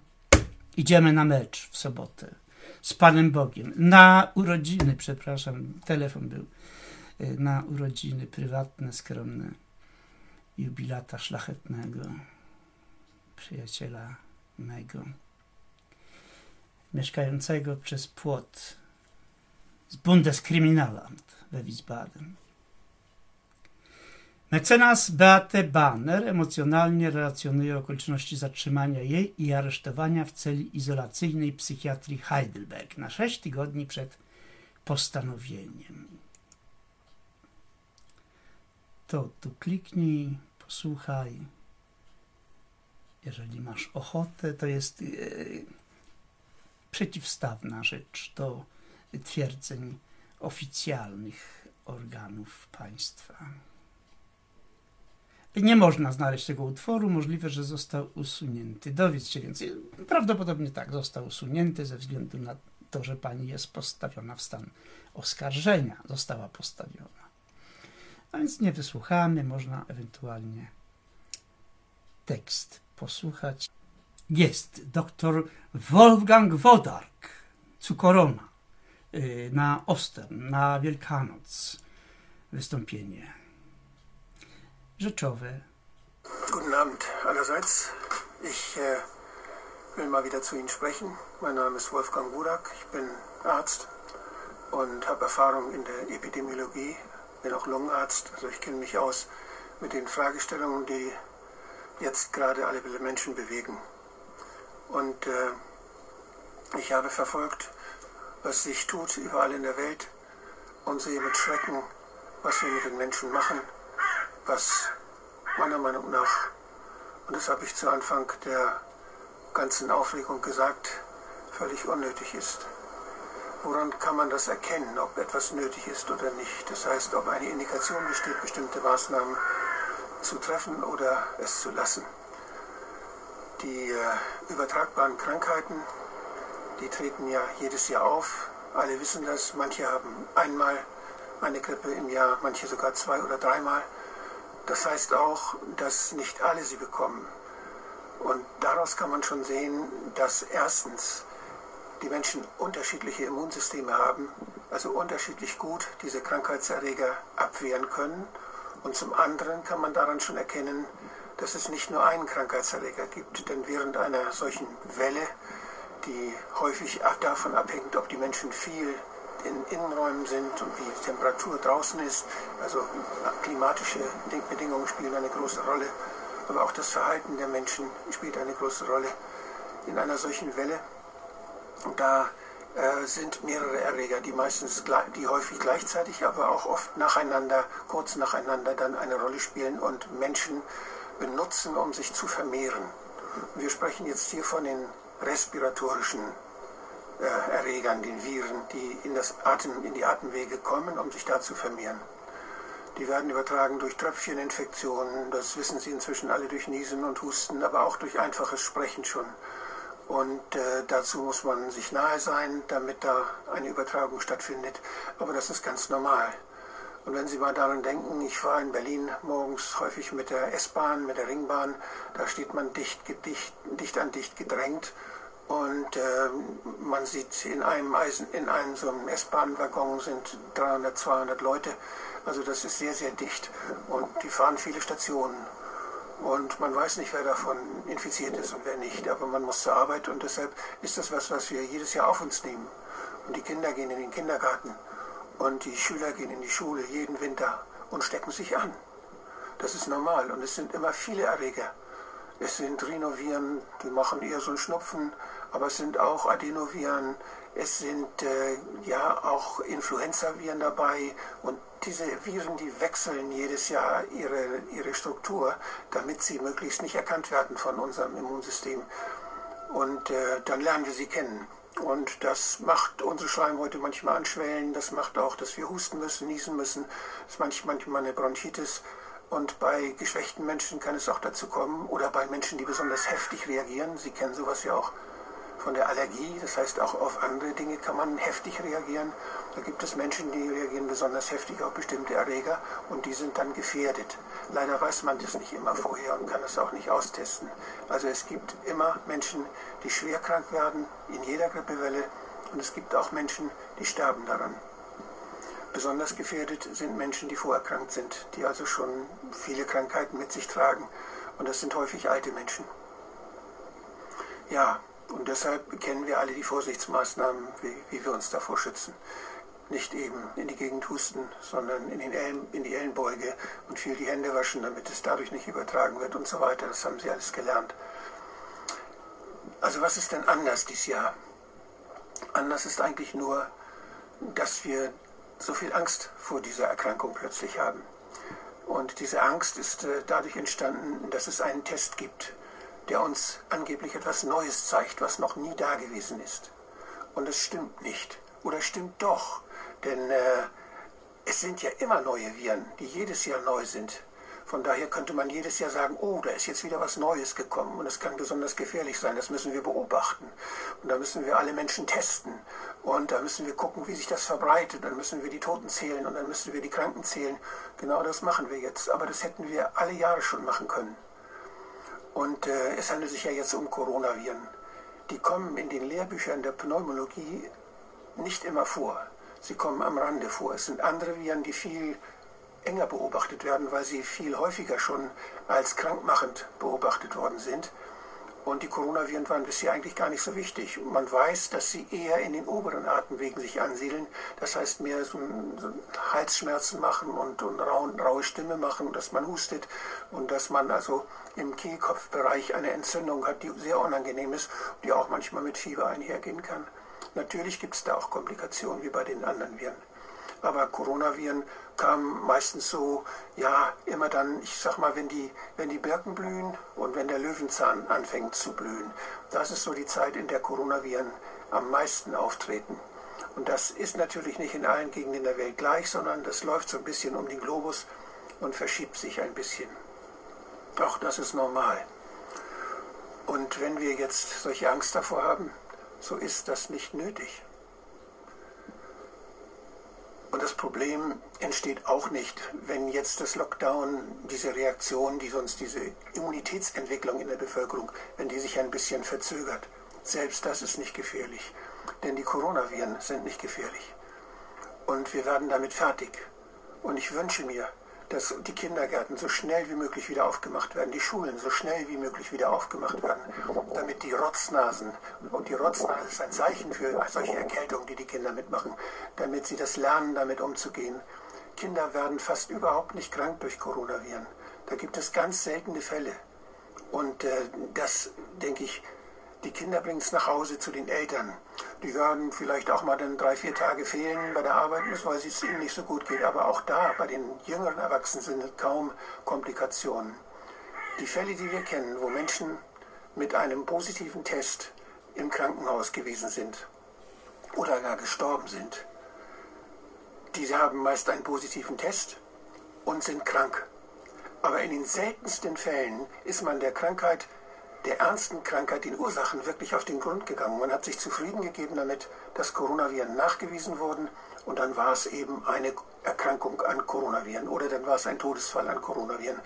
Idziemy na mecz w sobotę z Panem Bogiem. Na urodziny, przepraszam, telefon był. Y, na urodziny prywatne, skromne jubilata szlachetnego, przyjaciela mego, mieszkającego przez płot z Bundeskriminaland we Wiesbaden. Mecenas Beate Banner emocjonalnie relacjonuje okoliczności zatrzymania jej i aresztowania w celi izolacyjnej psychiatrii Heidelberg na sześć tygodni przed postanowieniem. To tu kliknij, posłuchaj. Jeżeli masz ochotę, to jest yy, przeciwstawna rzecz do twierdzeń oficjalnych organów państwa. Nie można znaleźć tego utworu, możliwe, że został usunięty. Dowiedz się więcej. Prawdopodobnie tak, został usunięty ze względu na to, że pani jest postawiona w stan oskarżenia. Została postawiona. A więc nie wysłuchamy, można ewentualnie tekst posłuchać. Jest doktor Wolfgang Wodark, Cukorona, y, na Ostern, na Wielkanoc wystąpienie rzeczowe. Guten Abend allerseits. Ich äh, will mal wieder zu Ihnen sprechen. Mein Name ist Wolfgang Budak. Ich bin Arzt und habe Erfahrung in der Epidemiologie. Bin auch Lungenarzt. Also ich kenne mich aus mit den Fragestellungen, die jetzt gerade alle Menschen bewegen. Und äh, ich habe verfolgt, was sich tut überall in der Welt und sehe mit Schrecken, was wir mit den Menschen machen was meiner Meinung nach, und das habe ich zu Anfang der ganzen Aufregung gesagt, völlig unnötig ist. Woran kann man das erkennen, ob etwas nötig ist oder nicht? Das heißt, ob eine Indikation besteht, bestimmte Maßnahmen zu treffen oder es zu lassen. Die äh, übertragbaren Krankheiten, die treten ja jedes Jahr auf. Alle wissen das. Manche haben einmal eine Grippe im Jahr, manche sogar zwei oder dreimal. Das heißt auch, dass nicht alle sie bekommen. Und daraus kann man schon sehen, dass erstens die Menschen unterschiedliche Immunsysteme haben, also unterschiedlich gut diese Krankheitserreger abwehren können. Und zum anderen kann man daran schon erkennen, dass es nicht nur einen Krankheitserreger gibt, denn während einer solchen Welle, die häufig davon abhängt, ob die Menschen viel in Innenräumen sind und wie die Temperatur draußen ist. Also klimatische Bedingungen spielen eine große Rolle. Aber auch das Verhalten der Menschen spielt eine große Rolle in einer solchen Welle. Da äh, sind mehrere Erreger, die meistens, die häufig gleichzeitig, aber auch oft nacheinander, kurz nacheinander dann eine Rolle spielen und Menschen benutzen, um sich zu vermehren. Wir sprechen jetzt hier von den respiratorischen äh, Erregern, den Viren, die in, das Atem, in die Atemwege kommen, um sich da zu vermehren. Die werden übertragen durch Tröpfcheninfektionen, das wissen Sie inzwischen alle durch Niesen und Husten, aber auch durch einfaches Sprechen schon. Und äh, dazu muss man sich nahe sein, damit da eine Übertragung stattfindet. Aber das ist ganz normal. Und wenn Sie mal daran denken, ich fahre in Berlin morgens häufig mit der S-Bahn, mit der Ringbahn, da steht man dicht, dicht, dicht an dicht gedrängt. Und äh, man sieht in einem, Eisen, in einem so einem S-Bahn-Waggon sind 300, 200 Leute. Also das ist sehr, sehr dicht. Und die fahren viele Stationen. Und man weiß nicht, wer davon infiziert ist und wer nicht. Aber man muss zur Arbeit und deshalb ist das was, was wir jedes Jahr auf uns nehmen. Und die Kinder gehen in den Kindergarten. Und die Schüler gehen in die Schule jeden Winter und stecken sich an. Das ist normal und es sind immer viele Erreger. Es sind Rhinoviren, die machen eher so einen Schnupfen, aber es sind auch Adenoviren, es sind äh, ja auch Influenzaviren dabei und diese Viren, die wechseln jedes Jahr ihre, ihre Struktur, damit sie möglichst nicht erkannt werden von unserem Immunsystem. Und äh, dann lernen wir sie kennen. Und das macht unsere Schleimhäute manchmal anschwellen, das macht auch, dass wir husten müssen, niesen müssen, das ist manchmal eine Bronchitis. Und bei geschwächten Menschen kann es auch dazu kommen, oder bei Menschen, die besonders heftig reagieren, Sie kennen sowas ja auch von der Allergie, das heißt auch auf andere Dinge kann man heftig reagieren. Da gibt es Menschen, die reagieren besonders heftig auf bestimmte Erreger und die sind dann gefährdet. Leider weiß man das nicht immer vorher und kann es auch nicht austesten. Also es gibt immer Menschen, die schwer krank werden in jeder Grippewelle und es gibt auch Menschen, die sterben daran. Besonders gefährdet sind Menschen, die vorerkrankt sind, die also schon viele Krankheiten mit sich tragen. Und das sind häufig alte Menschen. Ja, und deshalb kennen wir alle die Vorsichtsmaßnahmen, wie, wie wir uns davor schützen. Nicht eben in die Gegend husten, sondern in, Ellen, in die Ellenbeuge und viel die Hände waschen, damit es dadurch nicht übertragen wird und so weiter. Das haben Sie alles gelernt. Also was ist denn anders dieses Jahr? Anders ist eigentlich nur, dass wir so viel Angst vor dieser Erkrankung plötzlich haben. Und diese Angst ist äh, dadurch entstanden, dass es einen Test gibt, der uns angeblich etwas Neues zeigt, was noch nie da gewesen ist. Und es stimmt nicht. Oder stimmt doch. Denn äh, es sind ja immer neue Viren, die jedes Jahr neu sind. Von daher könnte man jedes Jahr sagen, oh, da ist jetzt wieder was Neues gekommen und es kann besonders gefährlich sein. Das müssen wir beobachten. Und da müssen wir alle Menschen testen. Und da müssen wir gucken, wie sich das verbreitet. Dann müssen wir die Toten zählen und dann müssen wir die Kranken zählen. Genau das machen wir jetzt. Aber das hätten wir alle Jahre schon machen können. Und äh, es handelt sich ja jetzt um Coronaviren. Die kommen in den Lehrbüchern der Pneumologie nicht immer vor. Sie kommen am Rande vor. Es sind andere Viren, die viel enger beobachtet werden, weil sie viel häufiger schon als krankmachend beobachtet worden sind. Und die Coronaviren waren bisher eigentlich gar nicht so wichtig. Man weiß, dass sie eher in den oberen Atemwegen sich ansiedeln. Das heißt, mehr so, so Halsschmerzen machen und, und raue, raue Stimme machen, dass man hustet und dass man also im Kehlkopfbereich eine Entzündung hat, die sehr unangenehm ist, die auch manchmal mit Fieber einhergehen kann. Natürlich gibt es da auch Komplikationen wie bei den anderen Viren. Aber Coronaviren kamen meistens so, ja, immer dann, ich sag mal, wenn die, wenn die Birken blühen und wenn der Löwenzahn anfängt zu blühen. Das ist so die Zeit, in der Coronaviren am meisten auftreten. Und das ist natürlich nicht in allen Gegenden der Welt gleich, sondern das läuft so ein bisschen um den Globus und verschiebt sich ein bisschen. Auch das ist normal. Und wenn wir jetzt solche Angst davor haben, so ist das nicht nötig. Und das Problem entsteht auch nicht, wenn jetzt das Lockdown, diese Reaktion, die sonst diese Immunitätsentwicklung in der Bevölkerung, wenn die sich ein bisschen verzögert. Selbst das ist nicht gefährlich, denn die Coronaviren sind nicht gefährlich. Und wir werden damit fertig. Und ich wünsche mir, dass die Kindergärten so schnell wie möglich wieder aufgemacht werden, die Schulen so schnell wie möglich wieder aufgemacht werden, damit die Rotznasen, und die Rotznase ist ein Zeichen für solche Erkältungen, die die Kinder mitmachen, damit sie das lernen, damit umzugehen. Kinder werden fast überhaupt nicht krank durch Coronaviren. Da gibt es ganz seltene Fälle. Und äh, das, denke ich, die Kinder bringen es nach Hause zu den Eltern. Die werden vielleicht auch mal dann drei, vier Tage fehlen bei der Arbeit, weil es ihnen nicht so gut geht. Aber auch da, bei den jüngeren Erwachsenen sind es kaum Komplikationen. Die Fälle, die wir kennen, wo Menschen mit einem positiven Test im Krankenhaus gewesen sind oder gar gestorben sind, die haben meist einen positiven Test und sind krank. Aber in den seltensten Fällen ist man der Krankheit der ernsten Krankheit, den Ursachen wirklich auf den Grund gegangen. Man hat sich zufrieden gegeben damit, dass Coronaviren nachgewiesen wurden und dann war es eben eine Erkrankung an Coronaviren oder dann war es ein Todesfall an Coronaviren.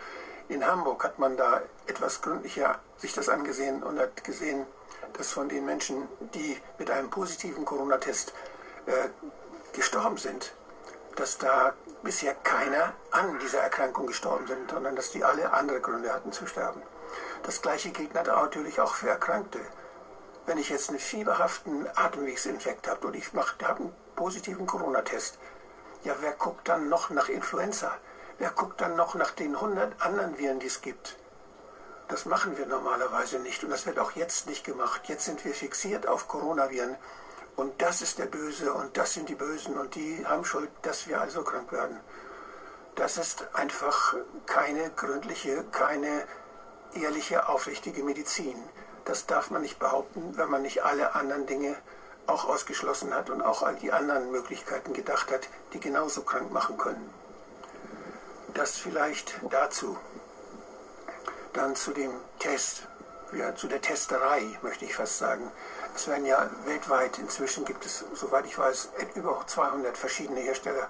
In Hamburg hat man da etwas gründlicher sich das angesehen und hat gesehen, dass von den Menschen, die mit einem positiven Corona-Test äh, gestorben sind, dass da bisher keiner an dieser Erkrankung gestorben sind, sondern dass die alle andere Gründe hatten zu sterben. Das gleiche gilt natürlich auch für Erkrankte. Wenn ich jetzt einen fieberhaften Atemwegsinfekt habe und ich habe einen positiven Corona-Test, ja, wer guckt dann noch nach Influenza? Wer guckt dann noch nach den 100 anderen Viren, die es gibt? Das machen wir normalerweise nicht und das wird auch jetzt nicht gemacht. Jetzt sind wir fixiert auf Coronaviren und das ist der Böse und das sind die Bösen und die haben Schuld, dass wir also krank werden. Das ist einfach keine gründliche, keine ehrliche, aufrichtige Medizin. Das darf man nicht behaupten, wenn man nicht alle anderen Dinge auch ausgeschlossen hat und auch all die anderen Möglichkeiten gedacht hat, die genauso krank machen können. Das vielleicht dazu. Dann zu dem Test, ja, zu der Testerei, möchte ich fast sagen. Es werden ja weltweit, inzwischen gibt es, soweit ich weiß, über 200 verschiedene Hersteller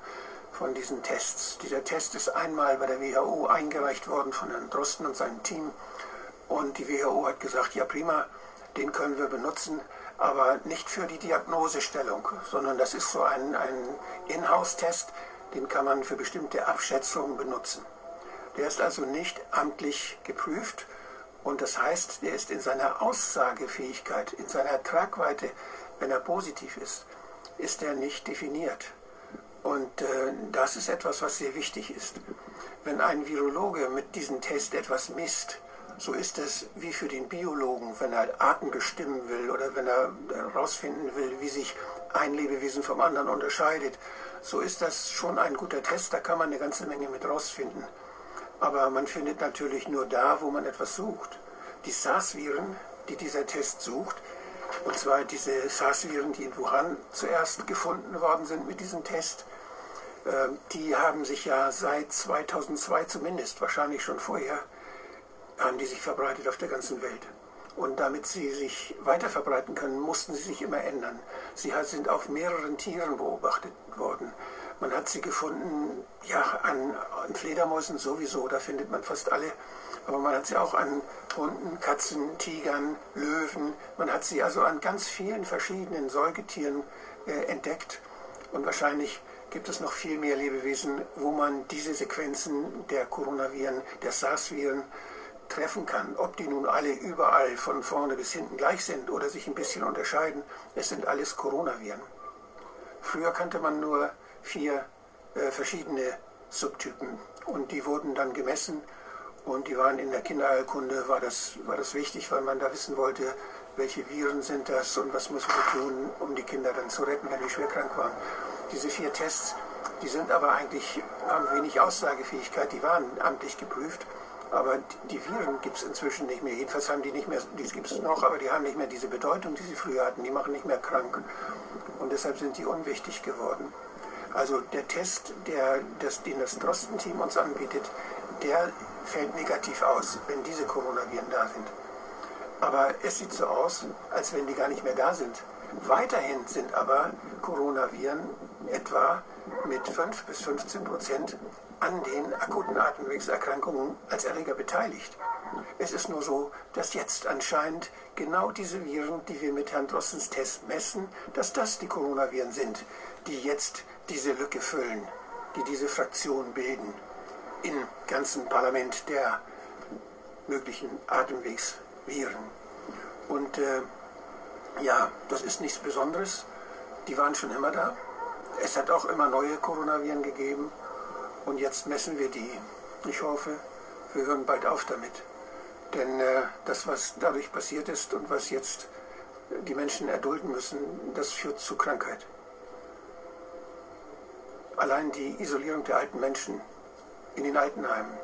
von diesen Tests. Dieser Test ist einmal bei der WHO eingereicht worden von Herrn Drosten und seinem Team. Und die WHO hat gesagt, ja prima, den können wir benutzen, aber nicht für die Diagnosestellung, sondern das ist so ein, ein Inhouse-Test, den kann man für bestimmte Abschätzungen benutzen. Der ist also nicht amtlich geprüft und das heißt, der ist in seiner Aussagefähigkeit, in seiner Tragweite, wenn er positiv ist, ist er nicht definiert. Und äh, das ist etwas, was sehr wichtig ist. Wenn ein Virologe mit diesem Test etwas misst, so ist es wie für den Biologen, wenn er Arten bestimmen will oder wenn er herausfinden will, wie sich ein Lebewesen vom anderen unterscheidet, so ist das schon ein guter Test, da kann man eine ganze Menge mit rausfinden. Aber man findet natürlich nur da, wo man etwas sucht. Die SARS-Viren, die dieser Test sucht, und zwar diese SARS-Viren, die in Wuhan zuerst gefunden worden sind mit diesem Test, die haben sich ja seit 2002 zumindest, wahrscheinlich schon vorher, haben die sich verbreitet auf der ganzen Welt. Und damit sie sich weiter verbreiten können, mussten sie sich immer ändern. Sie sind auf mehreren Tieren beobachtet worden. Man hat sie gefunden, ja, an, an Fledermäusen sowieso, da findet man fast alle. Aber man hat sie auch an Hunden, Katzen, Tigern, Löwen. Man hat sie also an ganz vielen verschiedenen Säugetieren äh, entdeckt. Und wahrscheinlich gibt es noch viel mehr Lebewesen, wo man diese Sequenzen der Coronaviren, der SARS-Viren treffen kann. Ob die nun alle überall von vorne bis hinten gleich sind oder sich ein bisschen unterscheiden, es sind alles Coronaviren. Früher kannte man nur vier äh, verschiedene Subtypen und die wurden dann gemessen und die waren in der Kinderheilkunde, war das, war das wichtig, weil man da wissen wollte, welche Viren sind das und was müssen wir tun, um die Kinder dann zu retten, wenn die schwer krank waren. Diese vier Tests, die sind aber eigentlich, haben wenig Aussagefähigkeit, die waren amtlich geprüft. Aber die Viren gibt es inzwischen nicht mehr. Jedenfalls haben die nicht mehr, die gibt es noch, aber die haben nicht mehr diese Bedeutung, die sie früher hatten. Die machen nicht mehr krank. Und deshalb sind die unwichtig geworden. Also der Test, der, das, den das Drosten-Team uns anbietet, der fällt negativ aus, wenn diese Coronaviren da sind. Aber es sieht so aus, als wenn die gar nicht mehr da sind. Weiterhin sind aber Coronaviren etwa mit 5 bis 15 Prozent an den akuten Atemwegserkrankungen als Erreger beteiligt. Es ist nur so, dass jetzt anscheinend genau diese Viren, die wir mit Herrn Drossens Test messen, dass das die Coronaviren sind, die jetzt diese Lücke füllen, die diese Fraktion bilden. im ganzen Parlament der möglichen Atemwegsviren. Und äh, ja, das ist nichts Besonderes. Die waren schon immer da. Es hat auch immer neue Coronaviren gegeben. Und jetzt messen wir die. Ich hoffe, wir hören bald auf damit. Denn äh, das, was dadurch passiert ist und was jetzt die Menschen erdulden müssen, das führt zu Krankheit. Allein die Isolierung der alten Menschen in den Altenheimen,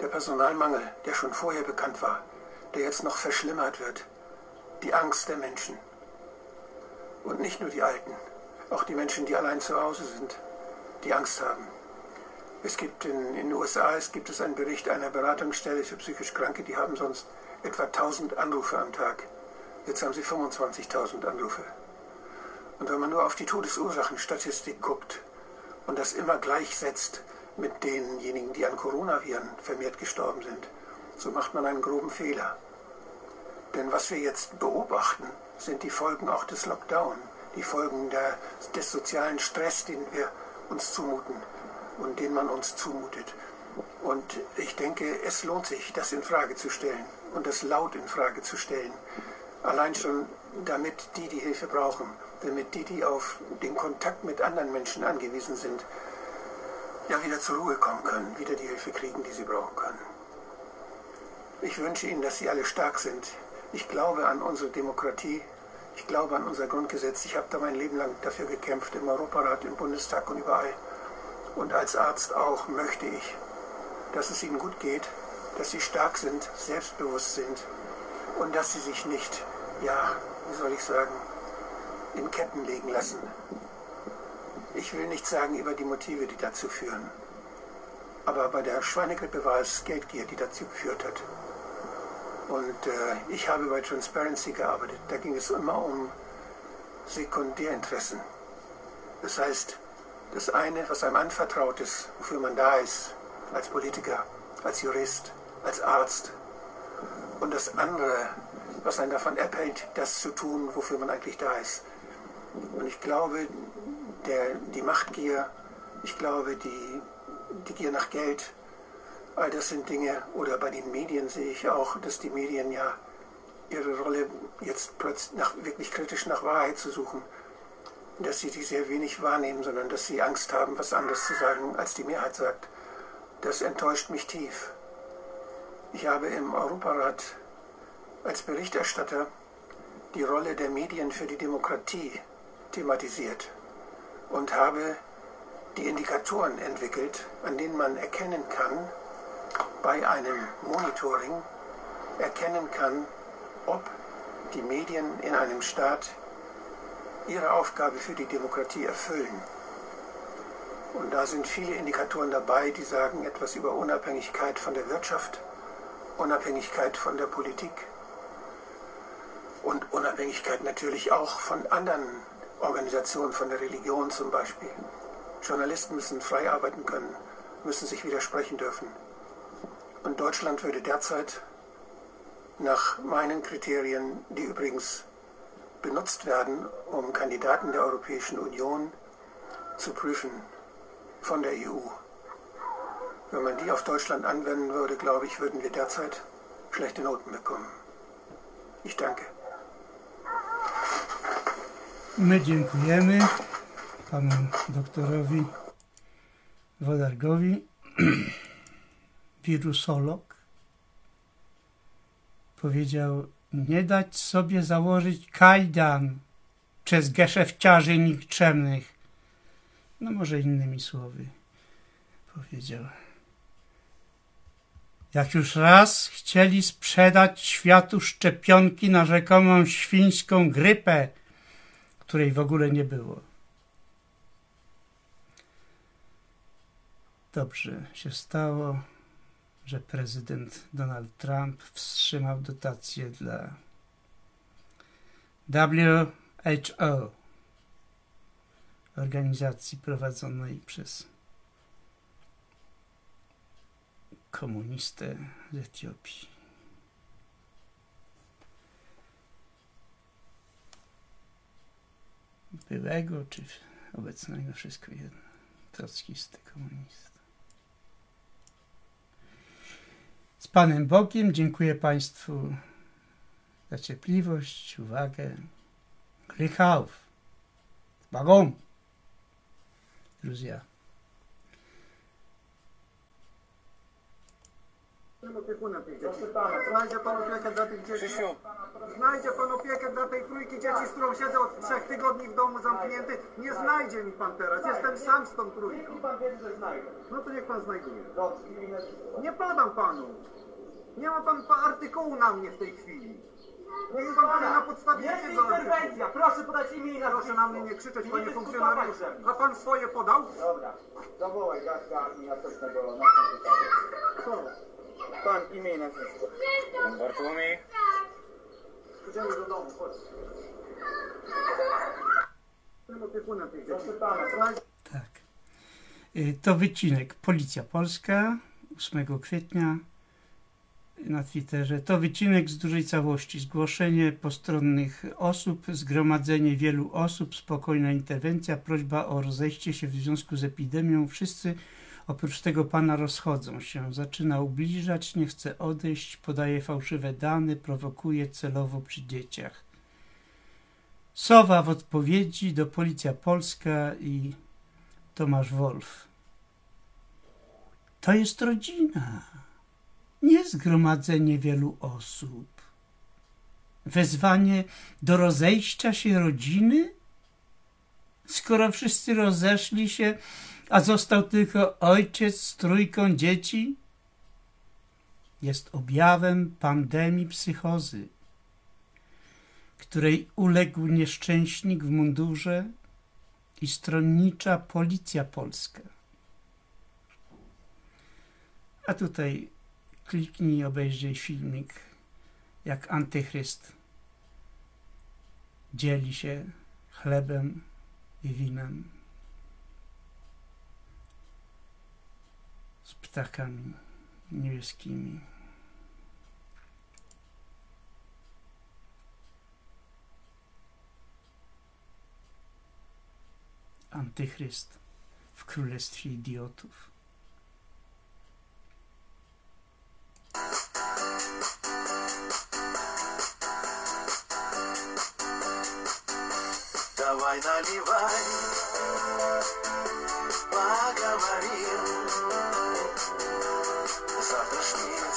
der Personalmangel, der schon vorher bekannt war, der jetzt noch verschlimmert wird, die Angst der Menschen. Und nicht nur die Alten, auch die Menschen, die allein zu Hause sind, die Angst haben. Es gibt in, in den USA es gibt es einen Bericht einer Beratungsstelle für psychisch Kranke, die haben sonst etwa 1000 Anrufe am Tag. Jetzt haben sie 25.000 Anrufe. Und wenn man nur auf die Todesursachenstatistik guckt und das immer gleichsetzt mit denjenigen, die an Coronaviren vermehrt gestorben sind, so macht man einen groben Fehler. Denn was wir jetzt beobachten, sind die Folgen auch des Lockdown, die Folgen der, des sozialen Stress, den wir uns zumuten und den man uns zumutet. Und ich denke, es lohnt sich, das in Frage zu stellen und das laut in Frage zu stellen. Allein schon, damit die, die Hilfe brauchen, damit die, die auf den Kontakt mit anderen Menschen angewiesen sind, ja wieder zur Ruhe kommen können, wieder die Hilfe kriegen, die sie brauchen können. Ich wünsche Ihnen, dass Sie alle stark sind. Ich glaube an unsere Demokratie. Ich glaube an unser Grundgesetz. Ich habe da mein Leben lang dafür gekämpft, im Europarat, im Bundestag und überall. Und als Arzt auch möchte ich, dass es Ihnen gut geht, dass Sie stark sind, selbstbewusst sind und dass Sie sich nicht, ja, wie soll ich sagen, in Ketten legen lassen. Ich will nicht sagen über die Motive, die dazu führen. Aber bei der Schweinegrippe war es Geldgier, die dazu geführt hat. Und äh, ich habe bei Transparency gearbeitet. Da ging es immer um Sekundärinteressen. Das heißt, das eine, was einem anvertraut ist, wofür man da ist, als Politiker, als Jurist, als Arzt. Und das andere, was einen davon abhält, das zu tun, wofür man eigentlich da ist. Und ich glaube, der, die Machtgier, ich glaube, die, die Gier nach Geld, all das sind Dinge, oder bei den Medien sehe ich auch, dass die Medien ja ihre Rolle jetzt plötzlich nach, wirklich kritisch nach Wahrheit zu suchen, dass sie die sehr wenig wahrnehmen, sondern dass sie Angst haben, was anderes zu sagen, als die Mehrheit sagt. Das enttäuscht mich tief. Ich habe im Europarat als Berichterstatter die Rolle der Medien für die Demokratie thematisiert und habe die Indikatoren entwickelt, an denen man erkennen kann, bei einem Monitoring erkennen kann, ob die Medien in einem Staat ihre Aufgabe für die Demokratie erfüllen. Und da sind viele Indikatoren dabei, die sagen etwas über Unabhängigkeit von der Wirtschaft, Unabhängigkeit von der Politik und Unabhängigkeit natürlich auch von anderen Organisationen, von der Religion zum Beispiel. Journalisten müssen frei arbeiten können, müssen sich widersprechen dürfen. Und Deutschland würde derzeit nach meinen Kriterien, die übrigens benutzt werden, um Kandidaten der Europäischen Union zu prüfen von der EU. Wenn man die auf Deutschland anwenden würde, glaube ich, würden wir derzeit schlechte Noten bekommen. Ich danke. My dziękujemy panu doktorowi Wodargowi, wirusolog. Powiedział, nie dać sobie założyć kajdan przez geszefciarzy nikczemnych. No może innymi słowy powiedział. Jak już raz chcieli sprzedać światu szczepionki na rzekomą świńską grypę, której w ogóle nie było. Dobrze się stało, że prezydent Donald Trump wstrzymał dotacje dla WHO, organizacji prowadzonej przez komunistę z Etiopii. Byłego czy obecnego, wszystko jedno. Trockisty komunista. Z Panem Bogiem dziękuję Państwu za cierpliwość, uwagę. Glück auf. Warum? Друзья. Proszę pana, znajdzie pan opiekę dla tych dzieci. Krzysiu. Znajdzie pan opiekę dla tej trójki dzieci, z którą siedzę od trzech tygodni w domu zamknięty. Nie znajdzie mi pan teraz. Jestem sam z tą trójką. pan wierzy, że znajdzie? No to niech pan znajduje. Nie podam panu. Nie ma pan pa- artykułu na mnie w tej chwili. Niech pan powie na podstawie Jest jakiego artykułu. interwencja, proszę podać imię i nazwisko. Proszę na mnie nie krzyczeć, Nie panie dyskutować funkcjonariuszu. ze mną. A pan swoje podał? Dobra, zawołaj Gaśka i następnego na komputerze. Co? Pan imię i nazwisko. Pan Bartłomiej. Idziemy do domu, chodź. Proszę pana, Znajdzie Tak. Y, To wycinek Policja Polska 8 kwietnia na Twitterze. To wycinek z dużej całości. Zgłoszenie postronnych osób, zgromadzenie wielu osób, spokojna interwencja, prośba o rozejście się w związku z epidemią. Wszyscy oprócz tego pana rozchodzą się. Zaczyna ubliżać, nie chce odejść, podaje fałszywe dane, prowokuje celowo przy dzieciach. Sowa w odpowiedzi do Policja Polska i Tomasz Wolf. To jest rodzina, nie zgromadzenie wielu osób. Wezwanie do rozejścia się rodziny? Skoro wszyscy rozeszli się, a został tylko ojciec z trójką dzieci? Jest objawem pandemii psychozy, której uległ nieszczęśnik w mundurze i stronnicza policja polska. A tutaj kliknij i obejrzyj filmik, jak antychryst dzieli się chlebem i winem пtakami niebieskimi. Antychryst w królestwie idiotów. Dawaj, naливай.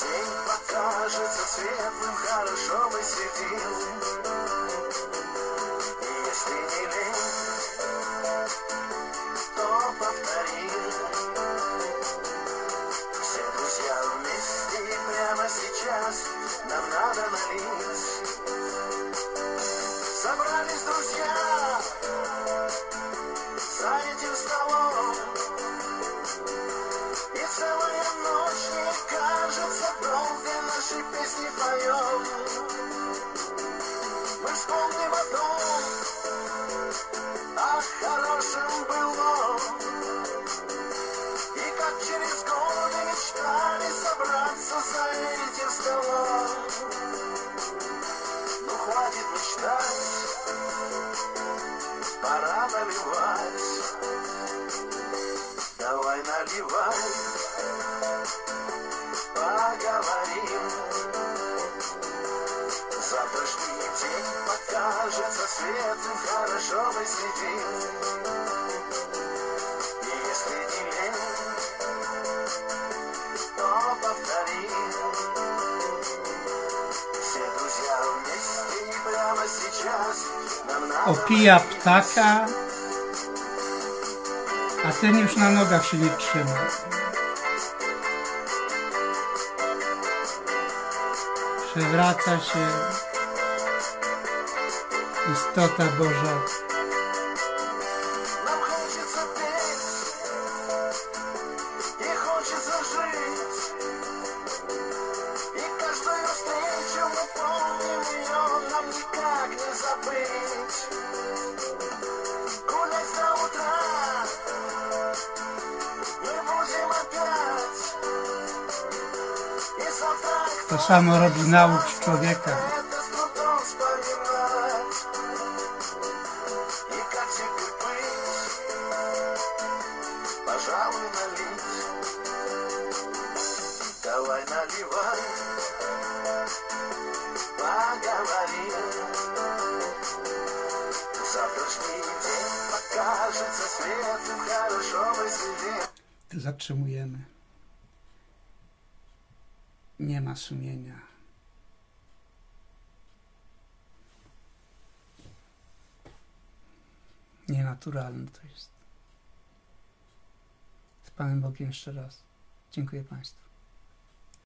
День покажется светлым, хорошо мы сидим. Если не лень, то повторим. Все друзья вместе прямо сейчас нам надо налить. Собрались друзья за песни поем Мы вспомним о том, о хорошем былом И как через годы мечтали собраться за этим столом Ну хватит мечтать пора наливать. Давай наливай, покажется светлым, хорошо мы сидим. И если не лень, то повторим. Все друзья вместе и прямо сейчас нам надо Opija ptaka, a ten już na nogach się nie trzyma. Przewraca się Истота Божа. To samo robi nauk człowieka. Sumienia. Nienaturalne to jest. Z Panem Bogiem jeszcze raz. Dziękuję Państwu.